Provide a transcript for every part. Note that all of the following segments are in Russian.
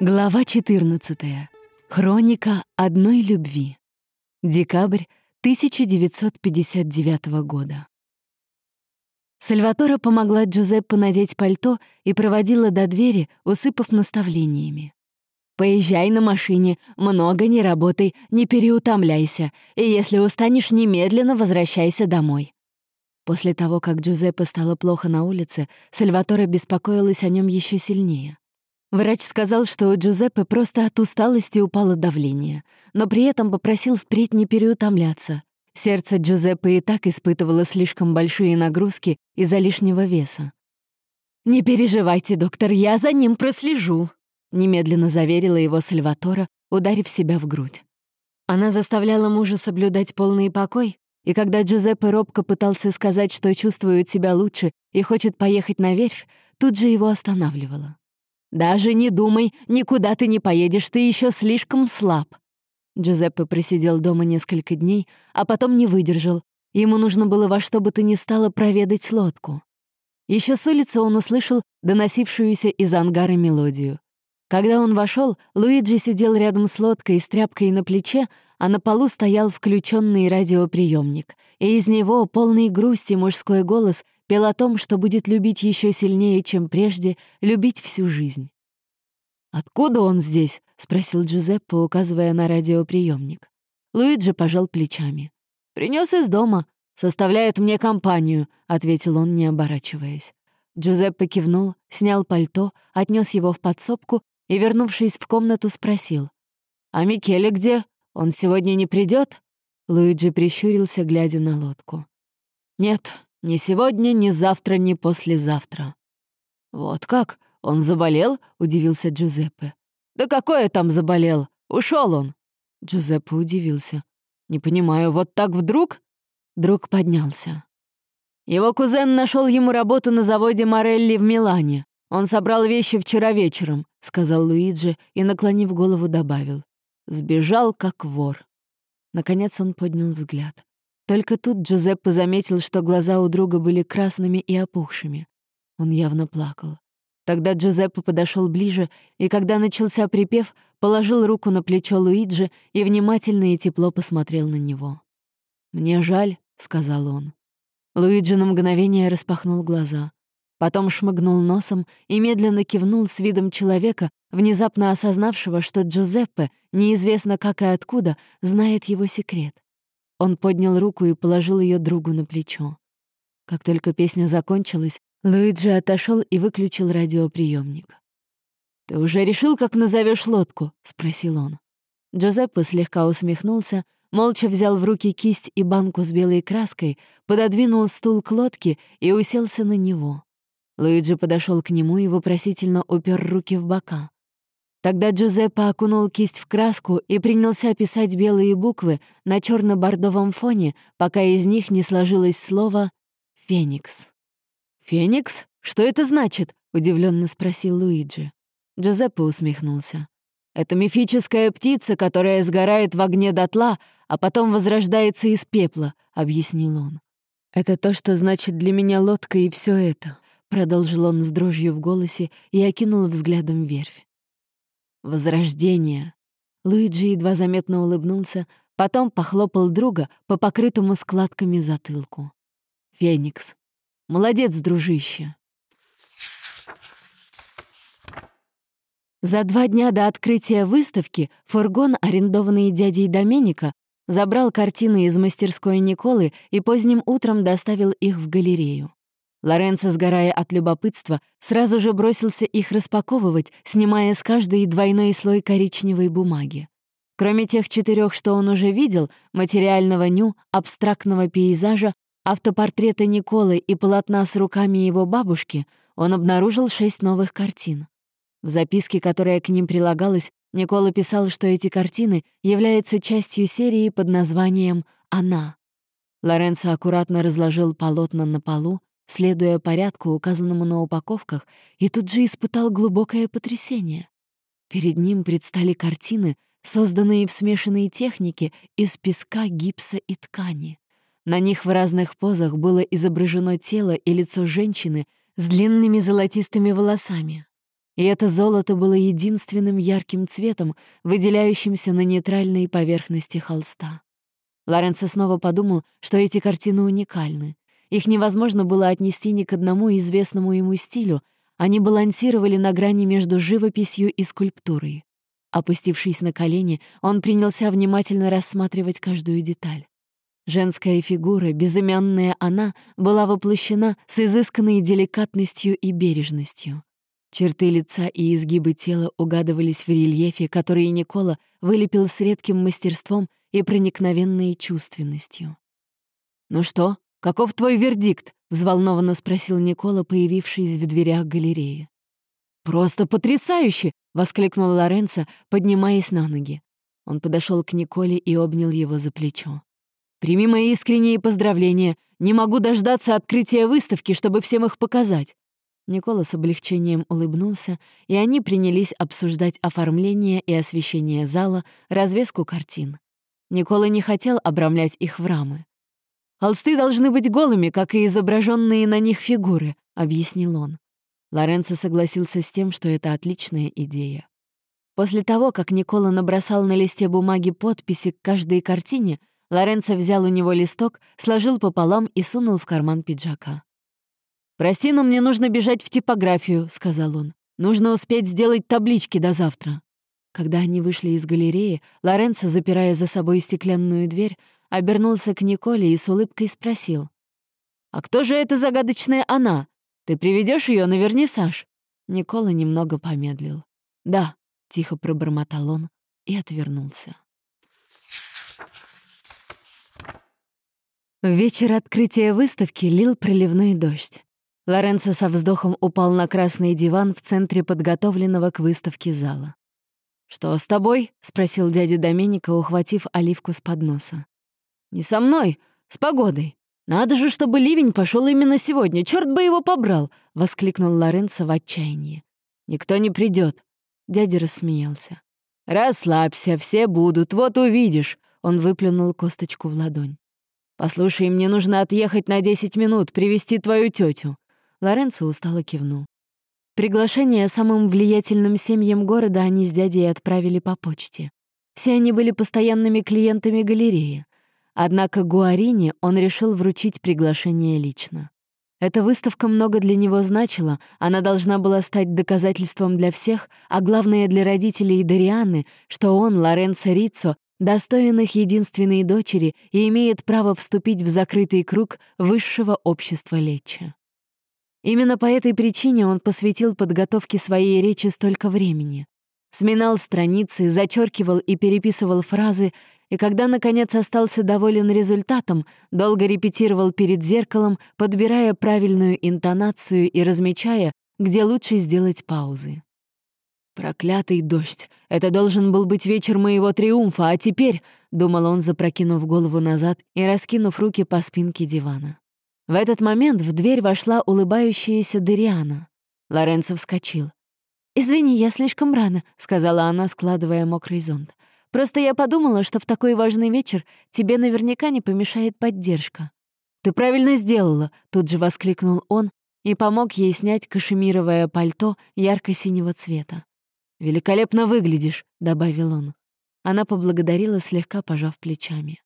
Глава 14. Хроника одной любви. Декабрь 1959 года. Сальватора помогла Джузеппе надеть пальто и проводила до двери, усыпав наставлениями. «Поезжай на машине, много не работай, не переутомляйся, и если устанешь, немедленно возвращайся домой». После того, как Джузеппе стало плохо на улице, Сальватора беспокоилась о нем еще сильнее. Врач сказал, что у Джузеппе просто от усталости упало давление, но при этом попросил впредь не переутомляться. Сердце Джузеппе и так испытывало слишком большие нагрузки из-за лишнего веса. «Не переживайте, доктор, я за ним прослежу», — немедленно заверила его Сальватора, ударив себя в грудь. Она заставляла мужа соблюдать полный покой, и когда Джузеппе робко пытался сказать, что чувствует себя лучше и хочет поехать на верфь, тут же его останавливала. «Даже не думай, никуда ты не поедешь, ты еще слишком слаб». Джузеппе просидел дома несколько дней, а потом не выдержал. Ему нужно было во что бы то ни стало проведать лодку. Еще с улицы он услышал доносившуюся из ангара мелодию. Когда он вошел, Луиджи сидел рядом с лодкой с тряпкой на плече, а на полу стоял включенный радиоприемник, и из него, полный грусти мужской голос, пел о том, что будет любить еще сильнее, чем прежде, любить всю жизнь. «Откуда он здесь?» — спросил Джузеппе, указывая на радиоприемник. Луиджи пожал плечами. Принес из дома. Составляет мне компанию», — ответил он, не оборачиваясь. Джузеппе кивнул, снял пальто, отнес его в подсобку и, вернувшись в комнату, спросил. «А Микеле где? Он сегодня не придет? Луиджи прищурился, глядя на лодку. «Нет, ни сегодня, ни завтра, ни послезавтра». «Вот как? Он заболел?» — удивился Джузеппе. «Да какое там заболел? Ушел он!» Джузеппе удивился. «Не понимаю, вот так вдруг?» Друг поднялся. Его кузен нашел ему работу на заводе Морелли в Милане. Он собрал вещи вчера вечером, сказал Луиджи и, наклонив голову, добавил. Сбежал, как вор. Наконец он поднял взгляд. Только тут Джузеппе заметил, что глаза у друга были красными и опухшими. Он явно плакал. Тогда Джузеппе подошел ближе, и когда начался припев, положил руку на плечо Луиджи и внимательно и тепло посмотрел на него. «Мне жаль», — сказал он. Луиджи на мгновение распахнул глаза. Потом шмыгнул носом и медленно кивнул с видом человека, внезапно осознавшего, что Джузеппе, неизвестно как и откуда, знает его секрет. Он поднял руку и положил ее другу на плечо. Как только песня закончилась, Луиджи отошел и выключил радиоприемник. «Ты уже решил, как назовешь лодку?» — спросил он. Джузеппе слегка усмехнулся, молча взял в руки кисть и банку с белой краской, пододвинул стул к лодке и уселся на него. Луиджи подошел к нему и вопросительно упер руки в бока. Тогда Джузеппе окунул кисть в краску и принялся писать белые буквы на черно бордовом фоне, пока из них не сложилось слово «Феникс». «Феникс? Что это значит?» — удивленно спросил Луиджи. Джузеппе усмехнулся. «Это мифическая птица, которая сгорает в огне дотла, а потом возрождается из пепла», — объяснил он. «Это то, что значит для меня лодка и все это. Продолжил он с дрожью в голосе и окинул взглядом верфь. «Возрождение!» Луиджи едва заметно улыбнулся, потом похлопал друга по покрытому складками затылку. «Феникс! Молодец, дружище!» За два дня до открытия выставки фургон, арендованный дядей Доменика, забрал картины из мастерской Николы и поздним утром доставил их в галерею. Лоренцо, сгорая от любопытства, сразу же бросился их распаковывать, снимая с каждой двойной слой коричневой бумаги. Кроме тех четырех, что он уже видел, материального ню, абстрактного пейзажа, автопортрета Николы и полотна с руками его бабушки, он обнаружил шесть новых картин. В записке, которая к ним прилагалась, Никола писал, что эти картины являются частью серии под названием «Она». Лоренцо аккуратно разложил полотна на полу, следуя порядку, указанному на упаковках, и тут же испытал глубокое потрясение. Перед ним предстали картины, созданные в смешанной технике из песка, гипса и ткани. На них в разных позах было изображено тело и лицо женщины с длинными золотистыми волосами. и это золото было единственным ярким цветом, выделяющимся на нейтральной поверхности холста. Лоренцо снова подумал, что эти картины уникальны. Их невозможно было отнести ни к одному известному ему стилю, они балансировали на грани между живописью и скульптурой. Опустившись на колени, он принялся внимательно рассматривать каждую деталь. Женская фигура, безымянная она, была воплощена с изысканной деликатностью и бережностью. Черты лица и изгибы тела угадывались в рельефе, который Никола вылепил с редким мастерством и проникновенной чувственностью. «Ну что, каков твой вердикт?» — взволнованно спросил Никола, появившись в дверях галереи. «Просто потрясающе!» — воскликнул Лоренцо, поднимаясь на ноги. Он подошел к Николе и обнял его за плечо. «Прими мои искренние поздравления. Не могу дождаться открытия выставки, чтобы всем их показать. Никола с облегчением улыбнулся, и они принялись обсуждать оформление и освещение зала, развеску картин. Никола не хотел обрамлять их в рамы. «Холсты должны быть голыми, как и изображенные на них фигуры», — объяснил он. Лоренцо согласился с тем, что это отличная идея. После того, как Никола набросал на листе бумаги подписи к каждой картине, Лоренцо взял у него листок, сложил пополам и сунул в карман пиджака. «Прости, но мне нужно бежать в типографию», — сказал он. «Нужно успеть сделать таблички до завтра». Когда они вышли из галереи, Лоренцо, запирая за собой стеклянную дверь, обернулся к Николе и с улыбкой спросил. «А кто же эта загадочная она? Ты приведешь ее на вернисаж?» Никола немного помедлил. «Да», — тихо пробормотал он и отвернулся. В вечер открытия выставки лил проливной дождь. Лоренцо со вздохом упал на красный диван в центре подготовленного к выставке зала. «Что с тобой?» — спросил дядя Доменика, ухватив оливку с подноса. «Не со мной, с погодой. Надо же, чтобы ливень пошел именно сегодня. Черт бы его побрал!» — воскликнул Лоренцо в отчаянии. «Никто не придет. Дядя рассмеялся. «Расслабься, все будут, вот увидишь!» Он выплюнул косточку в ладонь. «Послушай, мне нужно отъехать на 10 минут, привести твою тетю. Лоренцо устало кивнул. Приглашение самым влиятельным семьям города они с дядей отправили по почте. Все они были постоянными клиентами галереи. Однако Гуарине он решил вручить приглашение лично. Эта выставка много для него значила, она должна была стать доказательством для всех, а главное для родителей Дарианы, что он, Лоренцо Риццо, достоин их единственной дочери и имеет право вступить в закрытый круг высшего общества Лечи. Именно по этой причине он посвятил подготовке своей речи столько времени. Сминал страницы, зачеркивал и переписывал фразы, и когда, наконец, остался доволен результатом, долго репетировал перед зеркалом, подбирая правильную интонацию и размечая, где лучше сделать паузы. «Проклятый дождь! Это должен был быть вечер моего триумфа, а теперь...» — думал он, запрокинув голову назад и раскинув руки по спинке дивана. В этот момент в дверь вошла улыбающаяся Дериана. Лоренцо вскочил. «Извини, я слишком рано», — сказала она, складывая мокрый зонт. «Просто я подумала, что в такой важный вечер тебе наверняка не помешает поддержка». «Ты правильно сделала», — тут же воскликнул он и помог ей снять кашемировое пальто ярко-синего цвета. «Великолепно выглядишь», — добавил он. Она поблагодарила, слегка пожав плечами.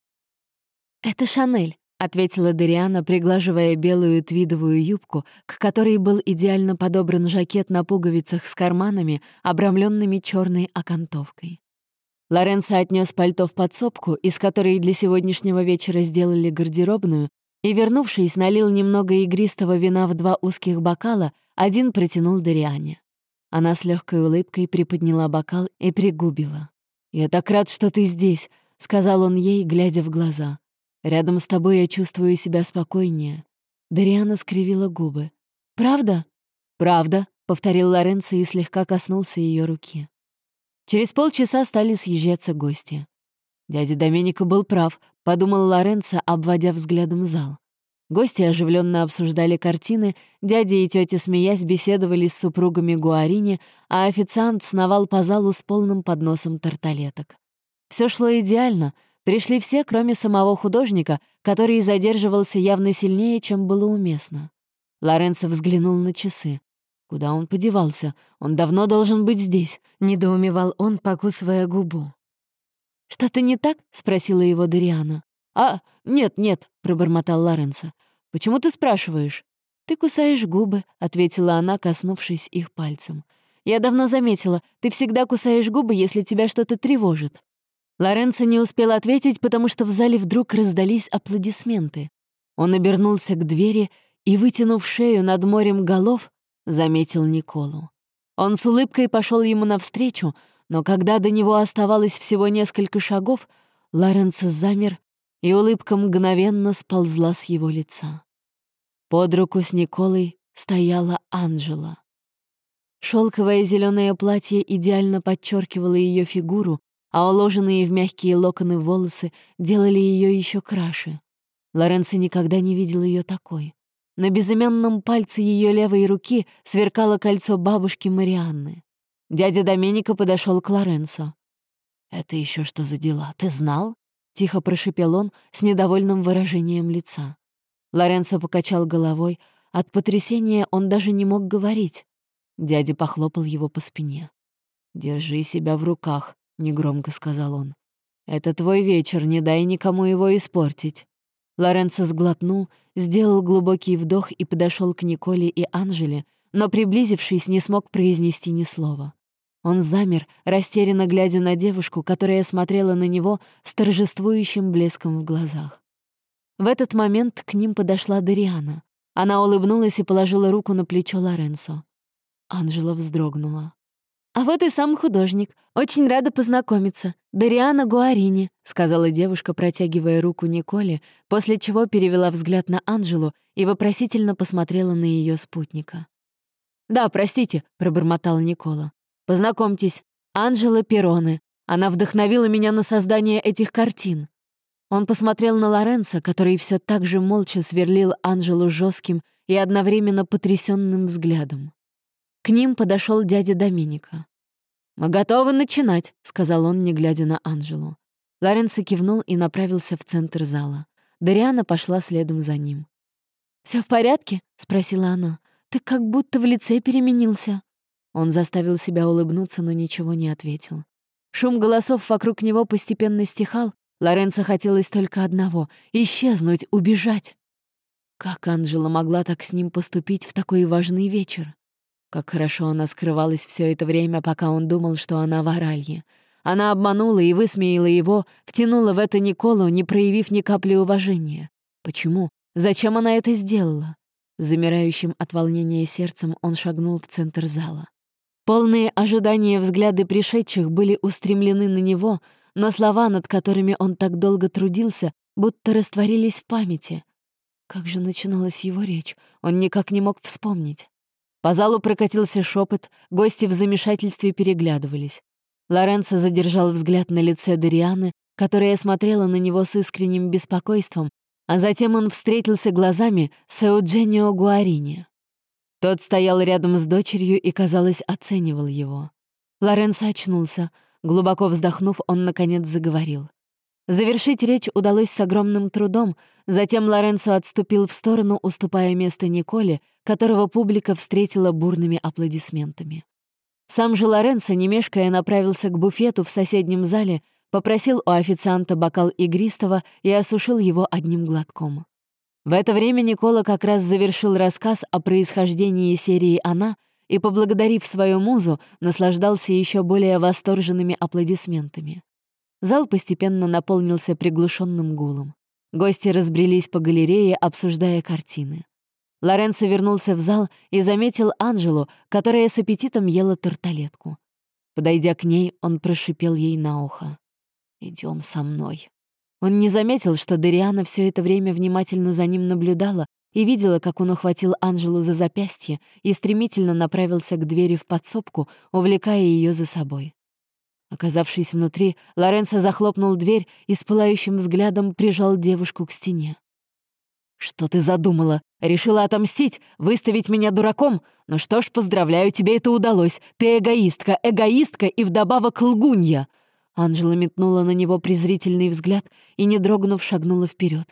«Это Шанель ответила Дариана, приглаживая белую твидовую юбку, к которой был идеально подобран жакет на пуговицах с карманами, обрамленными черной окантовкой. Лоренцо отнес пальто в подсобку, из которой для сегодняшнего вечера сделали гардеробную, и, вернувшись, налил немного игристого вина в два узких бокала, один протянул Дариане. Она с легкой улыбкой приподняла бокал и пригубила. «Я так рад, что ты здесь», — сказал он ей, глядя в глаза. Рядом с тобой я чувствую себя спокойнее». Дариана скривила губы. «Правда?» «Правда», — повторил Лоренцо и слегка коснулся ее руки. Через полчаса стали съезжаться гости. Дядя Доменико был прав, подумал Лоренцо, обводя взглядом зал. Гости оживленно обсуждали картины, дядя и тетя, смеясь, беседовали с супругами Гуарини, а официант сновал по залу с полным подносом тарталеток. Все шло идеально — Пришли все, кроме самого художника, который задерживался явно сильнее, чем было уместно. Лоренцо взглянул на часы. Куда он подевался? Он давно должен быть здесь, недоумевал он, покусывая губу. Что-то не так? спросила его Дариана. А, нет, нет, пробормотал Лоренцо. Почему ты спрашиваешь? Ты кусаешь губы, ответила она, коснувшись их пальцем. Я давно заметила, ты всегда кусаешь губы, если тебя что-то тревожит. Лоренцо не успел ответить, потому что в зале вдруг раздались аплодисменты. Он обернулся к двери и, вытянув шею над морем голов, заметил Николу. Он с улыбкой пошел ему навстречу, но когда до него оставалось всего несколько шагов, Лоренцо замер, и улыбка мгновенно сползла с его лица. Под руку с Николой стояла Анжела. Шелковое зеленое платье идеально подчеркивало ее фигуру, а уложенные в мягкие локоны волосы делали ее еще краше. Лоренцо никогда не видел ее такой. На безымянном пальце ее левой руки сверкало кольцо бабушки Марианны. Дядя Доменика подошел к Лоренцо. «Это еще что за дела? Ты знал?» — тихо прошепел он с недовольным выражением лица. Лоренцо покачал головой. От потрясения он даже не мог говорить. Дядя похлопал его по спине. «Держи себя в руках», — негромко сказал он. «Это твой вечер, не дай никому его испортить». Лоренцо сглотнул, сделал глубокий вдох и подошел к Николе и Анжеле, но, приблизившись, не смог произнести ни слова. Он замер, растерянно глядя на девушку, которая смотрела на него с торжествующим блеском в глазах. В этот момент к ним подошла Дариана. Она улыбнулась и положила руку на плечо Лоренцо. Анжела вздрогнула. «А вот и сам художник. Очень рада познакомиться. Дариана Гуарини», — сказала девушка, протягивая руку Николе, после чего перевела взгляд на Анжелу и вопросительно посмотрела на ее спутника. «Да, простите», — пробормотал Никола. «Познакомьтесь, Анжела Пероне. Она вдохновила меня на создание этих картин». Он посмотрел на Лоренцо, который все так же молча сверлил Анжелу жестким и одновременно потрясенным взглядом. К ним подошел дядя Доминика. «Мы готовы начинать», — сказал он, не глядя на Анжелу. Лоренцо кивнул и направился в центр зала. Дариана пошла следом за ним. Все в порядке?» — спросила она. «Ты как будто в лице переменился». Он заставил себя улыбнуться, но ничего не ответил. Шум голосов вокруг него постепенно стихал. Лоренцо хотелось только одного — исчезнуть, убежать. Как Анжела могла так с ним поступить в такой важный вечер? Как хорошо она скрывалась все это время, пока он думал, что она в Оралье. Она обманула и высмеяла его, втянула в это Николу, не проявив ни капли уважения. Почему? Зачем она это сделала? Замирающим от волнения сердцем он шагнул в центр зала. Полные ожидания взгляды пришедших были устремлены на него, но слова, над которыми он так долго трудился, будто растворились в памяти. Как же начиналась его речь, он никак не мог вспомнить. По залу прокатился шепот, гости в замешательстве переглядывались. Лоренцо задержал взгляд на лице Дарианы, которая смотрела на него с искренним беспокойством, а затем он встретился глазами с Эудженио Гуарини. Тот стоял рядом с дочерью и, казалось, оценивал его. Лоренцо очнулся. Глубоко вздохнув, он, наконец, заговорил. Завершить речь удалось с огромным трудом, затем Лоренцо отступил в сторону, уступая место Николе, которого публика встретила бурными аплодисментами. Сам же Лоренцо, не мешкая, направился к буфету в соседнем зале, попросил у официанта бокал игристого и осушил его одним глотком. В это время Никола как раз завершил рассказ о происхождении серии «Она» и, поблагодарив свою музу, наслаждался еще более восторженными аплодисментами. Зал постепенно наполнился приглушенным гулом. Гости разбрелись по галерее, обсуждая картины. Лоренцо вернулся в зал и заметил Анжелу, которая с аппетитом ела тарталетку. Подойдя к ней, он прошипел ей на ухо. Идем со мной». Он не заметил, что Дариана все это время внимательно за ним наблюдала и видела, как он ухватил Анжелу за запястье и стремительно направился к двери в подсобку, увлекая ее за собой. Оказавшись внутри, Лоренцо захлопнул дверь и с пылающим взглядом прижал девушку к стене. «Что ты задумала? Решила отомстить? Выставить меня дураком? Ну что ж, поздравляю, тебе это удалось. Ты эгоистка, эгоистка и вдобавок лгунья!» Анжела метнула на него презрительный взгляд и, не дрогнув, шагнула вперед.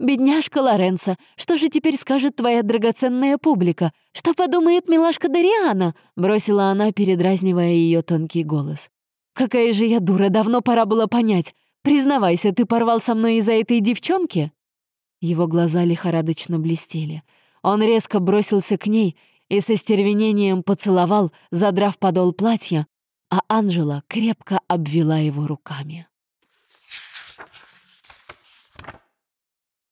Бедняжка Лоренцо, что же теперь скажет твоя драгоценная публика? Что подумает милашка Дариана?» — бросила она, передразнивая ее тонкий голос. «Какая же я дура, давно пора было понять. Признавайся, ты порвал со мной из-за этой девчонки?» Его глаза лихорадочно блестели. Он резко бросился к ней и со стервенением поцеловал, задрав подол платья, а Анжела крепко обвела его руками.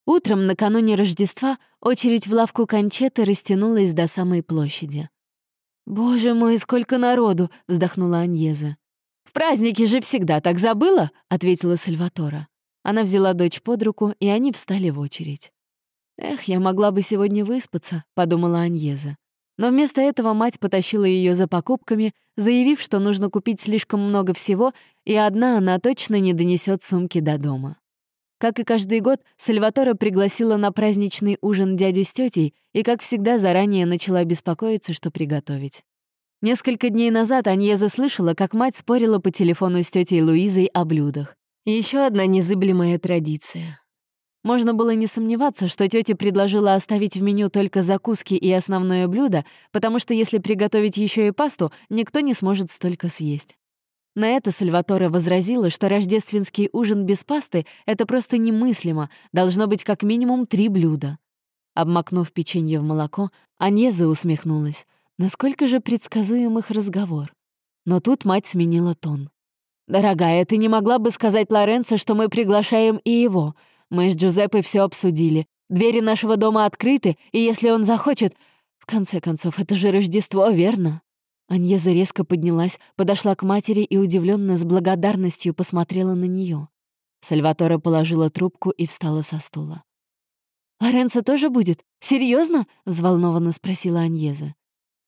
Утром накануне Рождества очередь в лавку Кончеты растянулась до самой площади. «Боже мой, сколько народу!» — вздохнула Аньеза. «В праздники же всегда так забыла?» — ответила Сальватора. Она взяла дочь под руку, и они встали в очередь. «Эх, я могла бы сегодня выспаться», — подумала Аньеза. Но вместо этого мать потащила ее за покупками, заявив, что нужно купить слишком много всего, и одна она точно не донесет сумки до дома. Как и каждый год, Сальватора пригласила на праздничный ужин дядю с тетей и, как всегда, заранее начала беспокоиться, что приготовить. Несколько дней назад Анье заслышала, как мать спорила по телефону с тетей Луизой о блюдах. Еще одна незыблемая традиция. Можно было не сомневаться, что тетя предложила оставить в меню только закуски и основное блюдо, потому что если приготовить еще и пасту, никто не сможет столько съесть. На это Сальваторе возразила, что рождественский ужин без пасты — это просто немыслимо, должно быть как минимум три блюда. Обмакнув печенье в молоко, Аньеза усмехнулась. Насколько же предсказуем их разговор. Но тут мать сменила тон. «Дорогая, ты не могла бы сказать Лоренцо, что мы приглашаем и его? Мы с Джузеппе все обсудили. Двери нашего дома открыты, и если он захочет... В конце концов, это же Рождество, верно?» Аньеза резко поднялась, подошла к матери и удивленно с благодарностью посмотрела на нее. Сальватора положила трубку и встала со стула. «Лоренцо тоже будет? Серьезно? взволнованно спросила Аньеза.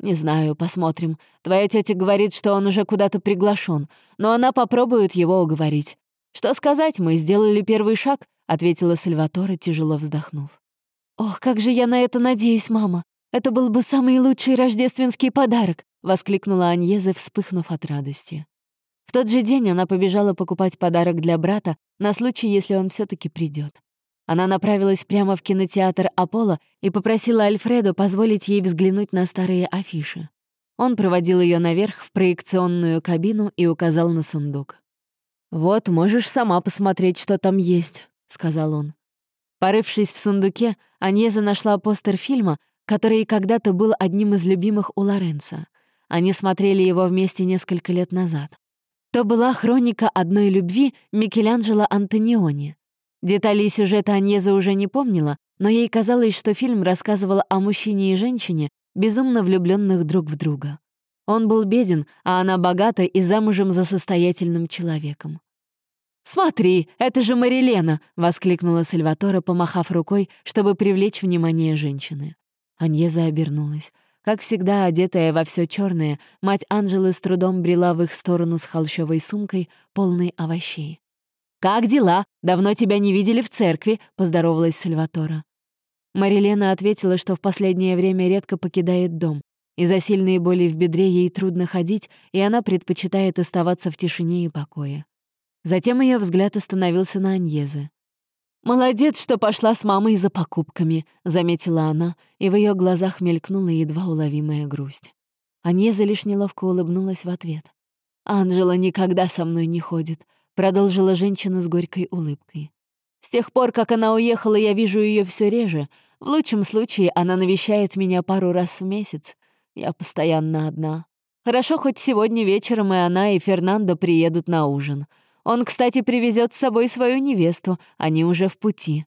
«Не знаю, посмотрим. Твоя тетя говорит, что он уже куда-то приглашен, но она попробует его уговорить. Что сказать, мы сделали первый шаг», — ответила Сальватора, тяжело вздохнув. «Ох, как же я на это надеюсь, мама! Это был бы самый лучший рождественский подарок!» — воскликнула Аньеза, вспыхнув от радости. В тот же день она побежала покупать подарок для брата на случай, если он все таки придет. Она направилась прямо в кинотеатр «Аполло» и попросила Альфреду позволить ей взглянуть на старые афиши. Он проводил ее наверх в проекционную кабину и указал на сундук. «Вот, можешь сама посмотреть, что там есть», — сказал он. Порывшись в сундуке, Аньеза нашла постер фильма, который когда-то был одним из любимых у Лоренца. Они смотрели его вместе несколько лет назад. То была хроника одной любви Микеланджело Антониони. Деталей сюжета Аньеза уже не помнила, но ей казалось, что фильм рассказывал о мужчине и женщине, безумно влюбленных друг в друга. Он был беден, а она богата и замужем за состоятельным человеком. «Смотри, это же Марилена!» — воскликнула Сальватора, помахав рукой, чтобы привлечь внимание женщины. Аньеза обернулась. Как всегда, одетая во все черное, мать Анжелы с трудом брела в их сторону с холщовой сумкой, полной овощей. «Как дела? Давно тебя не видели в церкви», — поздоровалась Сальватора. Марилена ответила, что в последнее время редко покидает дом. Из-за сильной боли в бедре ей трудно ходить, и она предпочитает оставаться в тишине и покое. Затем ее взгляд остановился на Аньезе. «Молодец, что пошла с мамой за покупками», — заметила она, и в ее глазах мелькнула едва уловимая грусть. Аньеза лишь неловко улыбнулась в ответ. «Анжела никогда со мной не ходит. — продолжила женщина с горькой улыбкой. «С тех пор, как она уехала, я вижу ее все реже. В лучшем случае она навещает меня пару раз в месяц. Я постоянно одна. Хорошо, хоть сегодня вечером и она, и Фернандо приедут на ужин. Он, кстати, привезет с собой свою невесту, они уже в пути».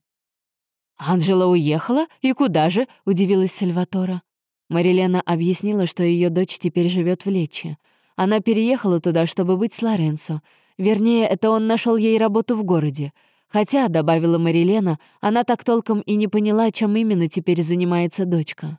«Анжела уехала? И куда же?» — удивилась Сальватора. Марилена объяснила, что ее дочь теперь живет в Лече. Она переехала туда, чтобы быть с Лоренцо — Вернее, это он нашел ей работу в городе. Хотя, — добавила Марилена, — она так толком и не поняла, чем именно теперь занимается дочка.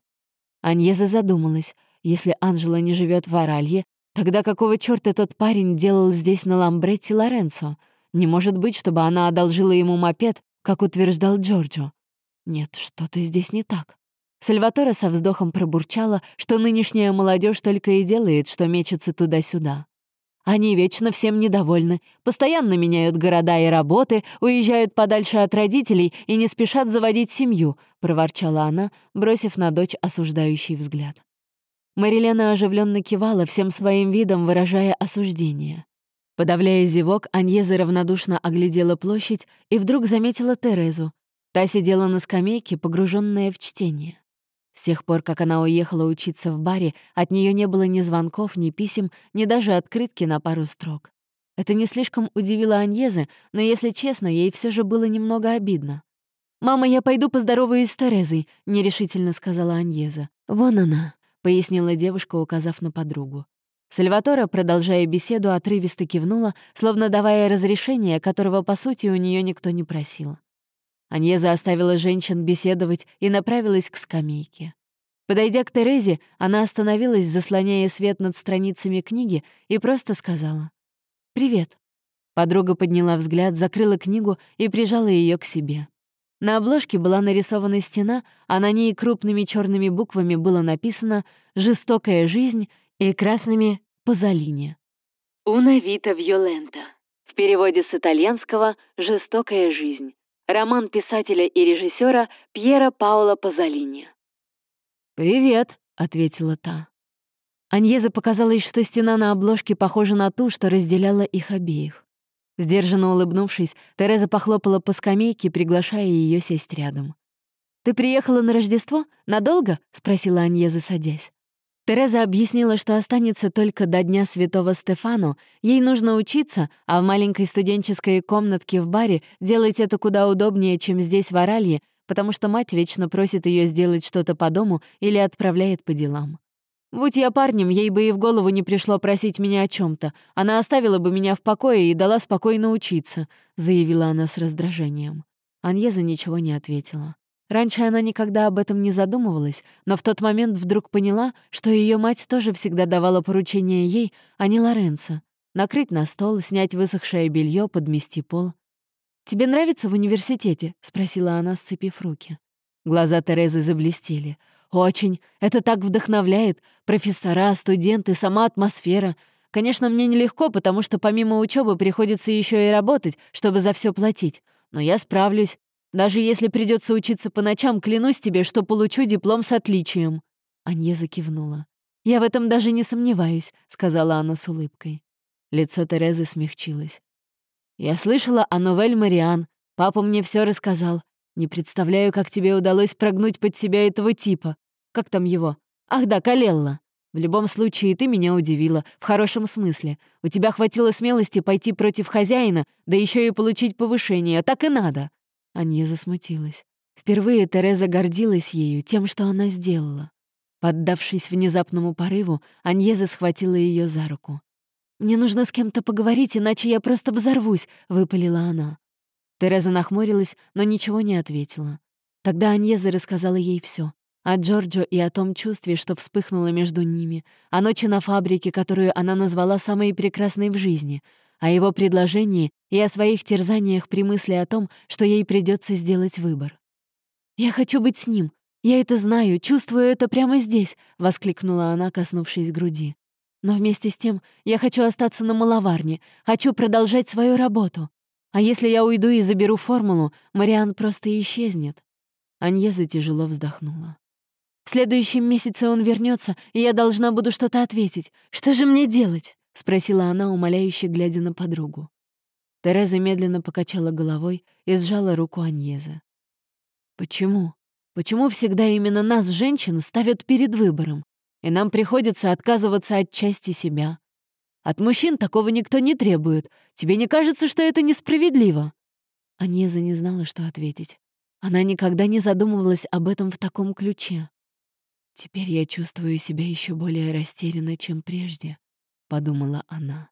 Аньеза задумалась. Если Анжела не живет в Аралье, тогда какого чёрта тот парень делал здесь на Ламбретти Лоренцо? Не может быть, чтобы она одолжила ему мопед, как утверждал Джорджо. Нет, что-то здесь не так. Сальватора со вздохом пробурчала, что нынешняя молодежь только и делает, что мечется туда-сюда. Они вечно всем недовольны, постоянно меняют города и работы, уезжают подальше от родителей и не спешат заводить семью», — проворчала она, бросив на дочь осуждающий взгляд. Марилена оживленно кивала, всем своим видом выражая осуждение. Подавляя зевок, Аньеза равнодушно оглядела площадь и вдруг заметила Терезу. Та сидела на скамейке, погруженная в чтение. С тех пор, как она уехала учиться в баре, от нее не было ни звонков, ни писем, ни даже открытки на пару строк. Это не слишком удивило Аньезы, но, если честно, ей все же было немного обидно. «Мама, я пойду поздороваюсь с Терезой», — нерешительно сказала Аньеза. «Вон она», — пояснила девушка, указав на подругу. Сальватора, продолжая беседу, отрывисто кивнула, словно давая разрешение, которого, по сути, у нее никто не просил. Аньеза оставила женщин беседовать и направилась к скамейке. Подойдя к Терезе, она остановилась, заслоняя свет над страницами книги, и просто сказала «Привет». Подруга подняла взгляд, закрыла книгу и прижала ее к себе. На обложке была нарисована стена, а на ней крупными черными буквами было написано «Жестокая жизнь» и красными «Пазолини». «Уна вита виолента». В переводе с итальянского «Жестокая жизнь». Роман писателя и режиссера Пьера Паула Пазолини. «Привет», — ответила та. Аньезе показалось, что стена на обложке похожа на ту, что разделяла их обеих. Сдержанно улыбнувшись, Тереза похлопала по скамейке, приглашая ее сесть рядом. «Ты приехала на Рождество? Надолго?» — спросила Аньеза, садясь. Тереза объяснила, что останется только до Дня Святого Стефану, ей нужно учиться, а в маленькой студенческой комнатке в баре делать это куда удобнее, чем здесь, в Оралье, потому что мать вечно просит ее сделать что-то по дому или отправляет по делам. Будь я парнем, ей бы и в голову не пришло просить меня о чем то Она оставила бы меня в покое и дала спокойно учиться», — заявила она с раздражением. Аньеза ничего не ответила. Раньше она никогда об этом не задумывалась, но в тот момент вдруг поняла, что ее мать тоже всегда давала поручения ей, а не Лоренцо. Накрыть на стол, снять высохшее белье, подмести пол. «Тебе нравится в университете?» — спросила она, сцепив руки. Глаза Терезы заблестели. «Очень. Это так вдохновляет. Профессора, студенты, сама атмосфера. Конечно, мне нелегко, потому что помимо учебы приходится еще и работать, чтобы за все платить. Но я справлюсь. Даже если придется учиться по ночам, клянусь тебе, что получу диплом с отличием». Анье закивнула. «Я в этом даже не сомневаюсь», — сказала она с улыбкой. Лицо Терезы смягчилось. «Я слышала о Новель Мариан. Папа мне все рассказал. Не представляю, как тебе удалось прогнуть под себя этого типа. Как там его? Ах да, Калелла. В любом случае, ты меня удивила, в хорошем смысле. У тебя хватило смелости пойти против хозяина, да еще и получить повышение. Так и надо. Анья засмутилась. Впервые Тереза гордилась ею, тем, что она сделала. Поддавшись внезапному порыву, Аньеза схватила ее за руку. «Мне нужно с кем-то поговорить, иначе я просто взорвусь», — выпалила она. Тереза нахмурилась, но ничего не ответила. Тогда Аньеза рассказала ей все: О Джорджо и о том чувстве, что вспыхнуло между ними, о ночи на фабрике, которую она назвала самой прекрасной в жизни — о его предложении и о своих терзаниях при мысли о том, что ей придется сделать выбор. «Я хочу быть с ним. Я это знаю, чувствую это прямо здесь», — воскликнула она, коснувшись груди. «Но вместе с тем я хочу остаться на маловарне, хочу продолжать свою работу. А если я уйду и заберу формулу, Мариан просто исчезнет». Аньеза тяжело вздохнула. «В следующем месяце он вернется, и я должна буду что-то ответить. Что же мне делать?» — спросила она, умоляюще глядя на подругу. Тереза медленно покачала головой и сжала руку Аньеза. «Почему? Почему всегда именно нас, женщин, ставят перед выбором, и нам приходится отказываться от части себя? От мужчин такого никто не требует. Тебе не кажется, что это несправедливо?» Аньеза не знала, что ответить. Она никогда не задумывалась об этом в таком ключе. Теперь я чувствую себя еще более растерянно, чем прежде. — подумала она.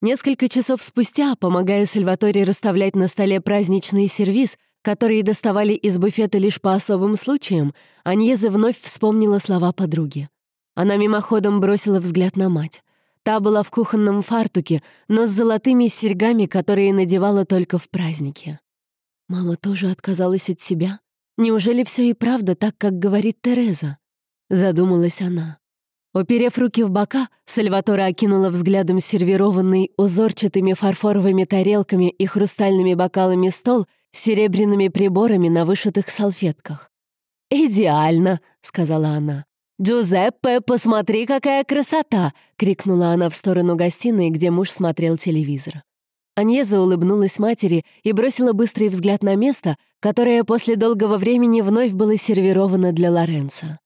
Несколько часов спустя, помогая Сальваторе расставлять на столе праздничный сервиз, которые доставали из буфета лишь по особым случаям, Аньеза вновь вспомнила слова подруги. Она мимоходом бросила взгляд на мать. Та была в кухонном фартуке, но с золотыми серьгами, которые надевала только в праздники. Мама тоже отказалась от себя? Неужели все и правда так, как говорит Тереза? Задумалась она. Уперев руки в бока, Сальватора окинула взглядом сервированный узорчатыми фарфоровыми тарелками и хрустальными бокалами стол с серебряными приборами на вышитых салфетках. «Идеально!» — сказала она. «Джузеппе, посмотри, какая красота!» — крикнула она в сторону гостиной, где муж смотрел телевизор. Аньеза улыбнулась матери и бросила быстрый взгляд на место, которое после долгого времени вновь было сервировано для Лоренца.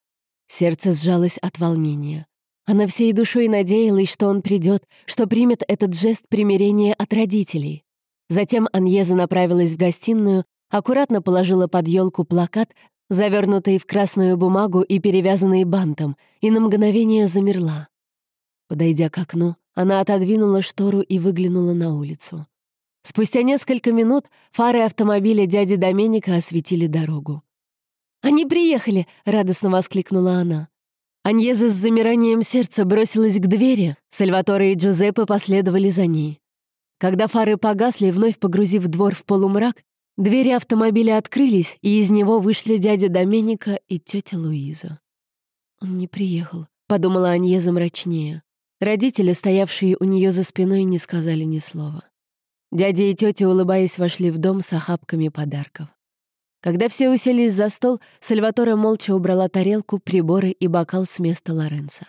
Сердце сжалось от волнения. Она всей душой надеялась, что он придет, что примет этот жест примирения от родителей. Затем Аньеза направилась в гостиную, аккуратно положила под елку плакат, завернутый в красную бумагу и перевязанный бантом, и на мгновение замерла. Подойдя к окну, она отодвинула штору и выглянула на улицу. Спустя несколько минут фары автомобиля дяди Доменика осветили дорогу. «Они приехали!» — радостно воскликнула она. Аньеза с замиранием сердца бросилась к двери, Сальваторе и Джузеппе последовали за ней. Когда фары погасли, вновь погрузив двор в полумрак, двери автомобиля открылись, и из него вышли дядя Доменика и тетя Луиза. «Он не приехал», — подумала Аньеза мрачнее. Родители, стоявшие у нее за спиной, не сказали ни слова. Дядя и тетя, улыбаясь, вошли в дом с охапками подарков. Когда все уселись за стол, Сальваторе молча убрала тарелку, приборы и бокал с места Лоренца.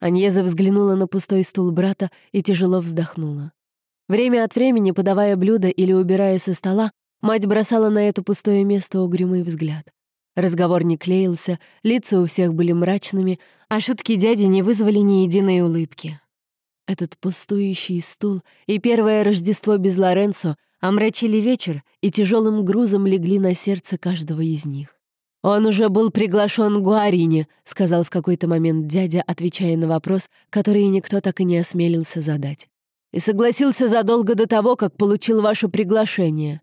Аньеза взглянула на пустой стул брата и тяжело вздохнула. Время от времени, подавая блюдо или убирая со стола, мать бросала на это пустое место угрюмый взгляд. Разговор не клеился, лица у всех были мрачными, а шутки дяди не вызвали ни единой улыбки. Этот пустующий стул и первое Рождество без Лоренцо омрачили вечер и тяжелым грузом легли на сердце каждого из них. «Он уже был приглашен Гуарине», — сказал в какой-то момент дядя, отвечая на вопрос, который никто так и не осмелился задать. «И согласился задолго до того, как получил ваше приглашение.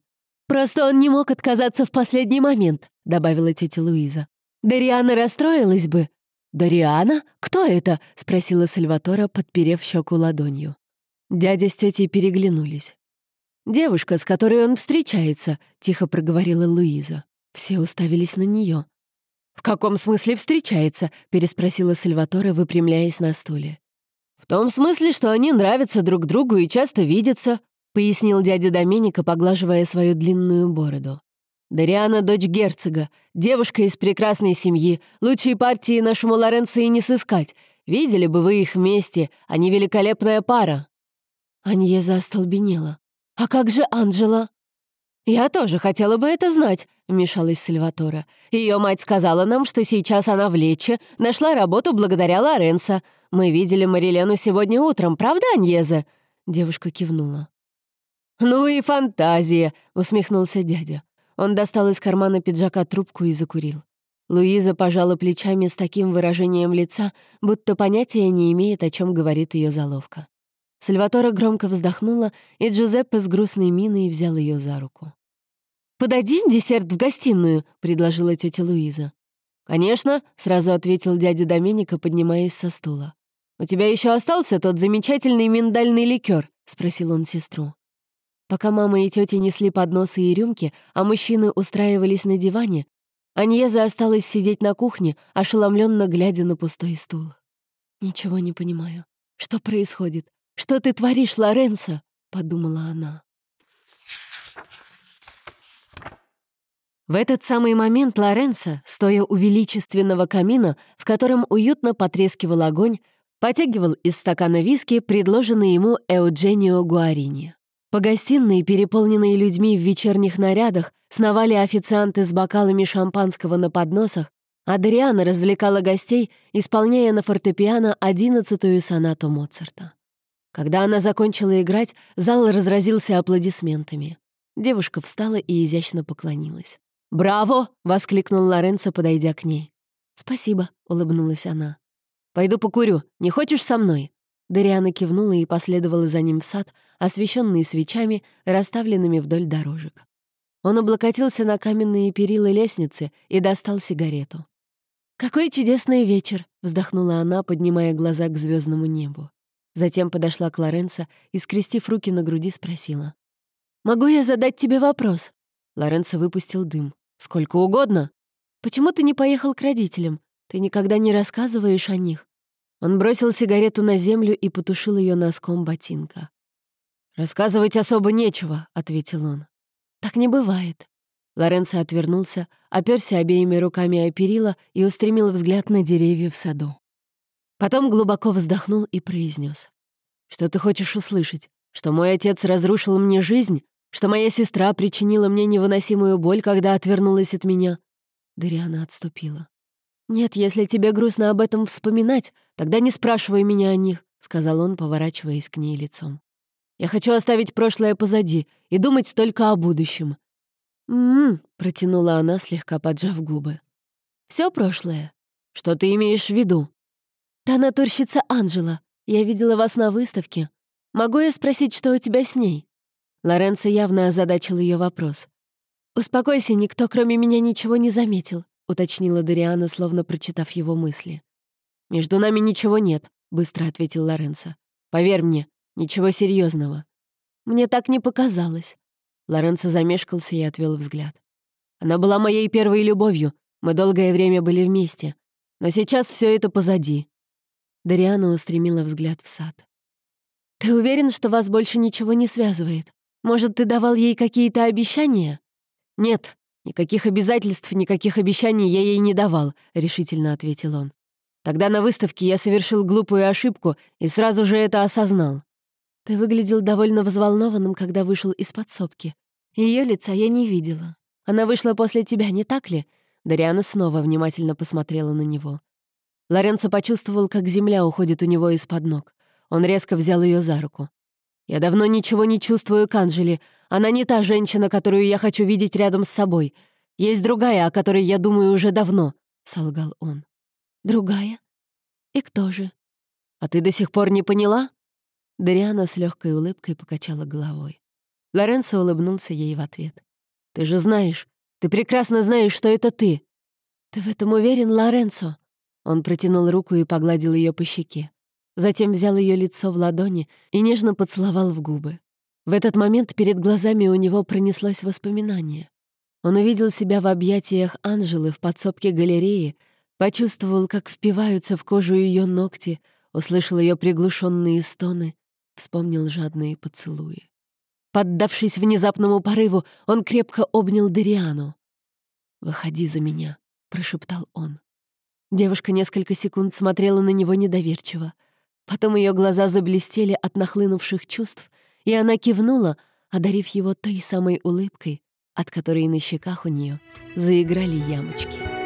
Просто он не мог отказаться в последний момент», — добавила тетя Луиза. «Дариана расстроилась бы». «Дариана? Кто это?» — спросила Сальватора, подперев щеку ладонью. Дядя с тетей переглянулись. «Девушка, с которой он встречается», — тихо проговорила Луиза. Все уставились на нее. «В каком смысле встречается?» — переспросила Сальваторе, выпрямляясь на стуле. «В том смысле, что они нравятся друг другу и часто видятся», — пояснил дядя Доменика, поглаживая свою длинную бороду. «Дариана — дочь герцога, девушка из прекрасной семьи, лучшей партии нашему Лоренцо и не сыскать. Видели бы вы их вместе, они великолепная пара». Аньеза остолбенела. «А как же Анджела?» «Я тоже хотела бы это знать», — вмешалась Сальватора. Ее мать сказала нам, что сейчас она в Лече, нашла работу благодаря Лоренцо. Мы видели Марилену сегодня утром, правда, Аньезе?» Девушка кивнула. «Ну и фантазия!» — усмехнулся дядя. Он достал из кармана пиджака трубку и закурил. Луиза пожала плечами с таким выражением лица, будто понятия не имеет, о чем говорит ее заловка. Сальватора громко вздохнула, и Джузеппе с грустной миной взял ее за руку. «Подадим десерт в гостиную», — предложила тетя Луиза. «Конечно», — сразу ответил дядя Доменика, поднимаясь со стула. «У тебя еще остался тот замечательный миндальный ликер?» — спросил он сестру. Пока мама и тетя несли подносы и рюмки, а мужчины устраивались на диване, Аньеза осталась сидеть на кухне, ошеломленно глядя на пустой стул. «Ничего не понимаю. Что происходит? «Что ты творишь, Лоренцо?» — подумала она. В этот самый момент Лоренцо, стоя у величественного камина, в котором уютно потрескивал огонь, потягивал из стакана виски, предложенный ему Эудженио Гуарини. По гостиной, переполненной людьми в вечерних нарядах, сновали официанты с бокалами шампанского на подносах, а Дариана развлекала гостей, исполняя на фортепиано одиннадцатую сонату Моцарта. Когда она закончила играть, зал разразился аплодисментами. Девушка встала и изящно поклонилась. «Браво!» — воскликнул Лоренцо, подойдя к ней. «Спасибо», — улыбнулась она. «Пойду покурю. Не хочешь со мной?» Дариана кивнула и последовала за ним в сад, освещенный свечами, расставленными вдоль дорожек. Он облокотился на каменные перила лестницы и достал сигарету. «Какой чудесный вечер!» — вздохнула она, поднимая глаза к звездному небу. Затем подошла к Лоренцо и, скрестив руки на груди, спросила. «Могу я задать тебе вопрос?» Лоренцо выпустил дым. «Сколько угодно». «Почему ты не поехал к родителям? Ты никогда не рассказываешь о них». Он бросил сигарету на землю и потушил ее носком ботинка. «Рассказывать особо нечего», — ответил он. «Так не бывает». Лоренцо отвернулся, оперся обеими руками о перила и устремил взгляд на деревья в саду. Потом глубоко вздохнул и произнес: «Что ты хочешь услышать? Что мой отец разрушил мне жизнь? Что моя сестра причинила мне невыносимую боль, когда отвернулась от меня?» Дариана отступила. «Нет, если тебе грустно об этом вспоминать, тогда не спрашивай меня о них», — сказал он, поворачиваясь к ней лицом. «Я хочу оставить прошлое позади и думать только о будущем». «М-м-м», протянула она, слегка поджав губы. Все прошлое? Что ты имеешь в виду?» «Та натурщица Анжела. Я видела вас на выставке. Могу я спросить, что у тебя с ней?» Лоренцо явно озадачил ее вопрос. «Успокойся, никто кроме меня ничего не заметил уточнила Дариана, словно прочитав его мысли. «Между нами ничего нет», — быстро ответил Лоренцо. «Поверь мне, ничего серьезного. «Мне так не показалось». Лоренцо замешкался и отвел взгляд. «Она была моей первой любовью. Мы долгое время были вместе. Но сейчас все это позади». Дариана устремила взгляд в сад. «Ты уверен, что вас больше ничего не связывает? Может, ты давал ей какие-то обещания?» «Нет», «Никаких обязательств, никаких обещаний я ей не давал», — решительно ответил он. «Тогда на выставке я совершил глупую ошибку и сразу же это осознал». «Ты выглядел довольно взволнованным, когда вышел из подсобки. Ее лица я не видела. Она вышла после тебя, не так ли?» Дариана снова внимательно посмотрела на него. Лоренцо почувствовал, как земля уходит у него из-под ног. Он резко взял ее за руку. «Я давно ничего не чувствую к Анжели. Она не та женщина, которую я хочу видеть рядом с собой. Есть другая, о которой я думаю уже давно», — солгал он. «Другая? И кто же?» «А ты до сих пор не поняла?» Дариана с легкой улыбкой покачала головой. Лоренцо улыбнулся ей в ответ. «Ты же знаешь, ты прекрасно знаешь, что это ты!» «Ты в этом уверен, Лоренцо?» Он протянул руку и погладил ее по щеке. Затем взял ее лицо в ладони и нежно поцеловал в губы. В этот момент перед глазами у него пронеслось воспоминание. Он увидел себя в объятиях Анжелы в подсобке галереи, почувствовал, как впиваются в кожу ее ногти, услышал ее приглушенные стоны, вспомнил жадные поцелуи. Поддавшись внезапному порыву, он крепко обнял Дериану. «Выходи за меня», — прошептал он. Девушка несколько секунд смотрела на него недоверчиво — Потом ее глаза заблестели от нахлынувших чувств, и она кивнула, одарив его той самой улыбкой, от которой на щеках у нее заиграли ямочки.